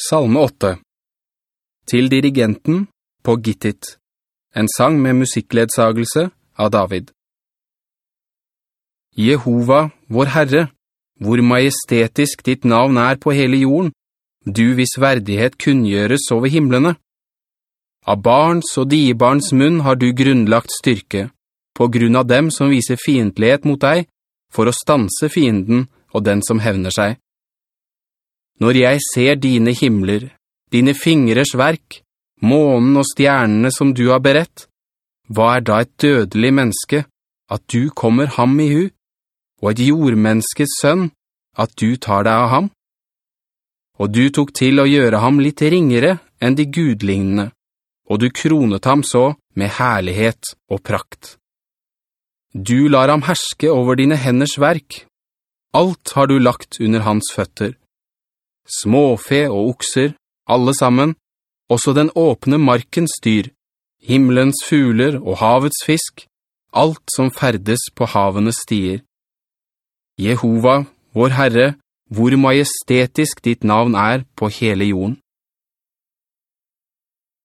Salme 8 Til dirigenten på Gittit En sang med musikkledsagelse av David Jehova, vår Herre, hvor majestetisk ditt navn er på hele jorden, du hvis verdighet kunngjøres over himmelene. Av barns og diebarns munn har du grunnlagt styrke, på grunn av dem som viser fiendtlighet mot deg, for å stanse fienden og den som hevner seg. Når jeg ser dine himler, dine fingres verk, månen og stjernene som du har berett, hva er da et dødelig menneske, at du kommer ham i hu, og et jordmenneskets sønn, at du tar deg av ham? Og du tok til å gjøre ham litt ringere enn de gudlignende, og du kronet ham så med herlighet og prakt. Du lar ham herske over dine henders verk. Alt har du lagt under hans føtter småfe og okser, alle sammen, også den åpne markens dyr, himmelens fugler og havets fisk, alt som ferdes på havenes stier. Jehova, vår Herre, hvor majestetisk ditt navn er på hele jorden.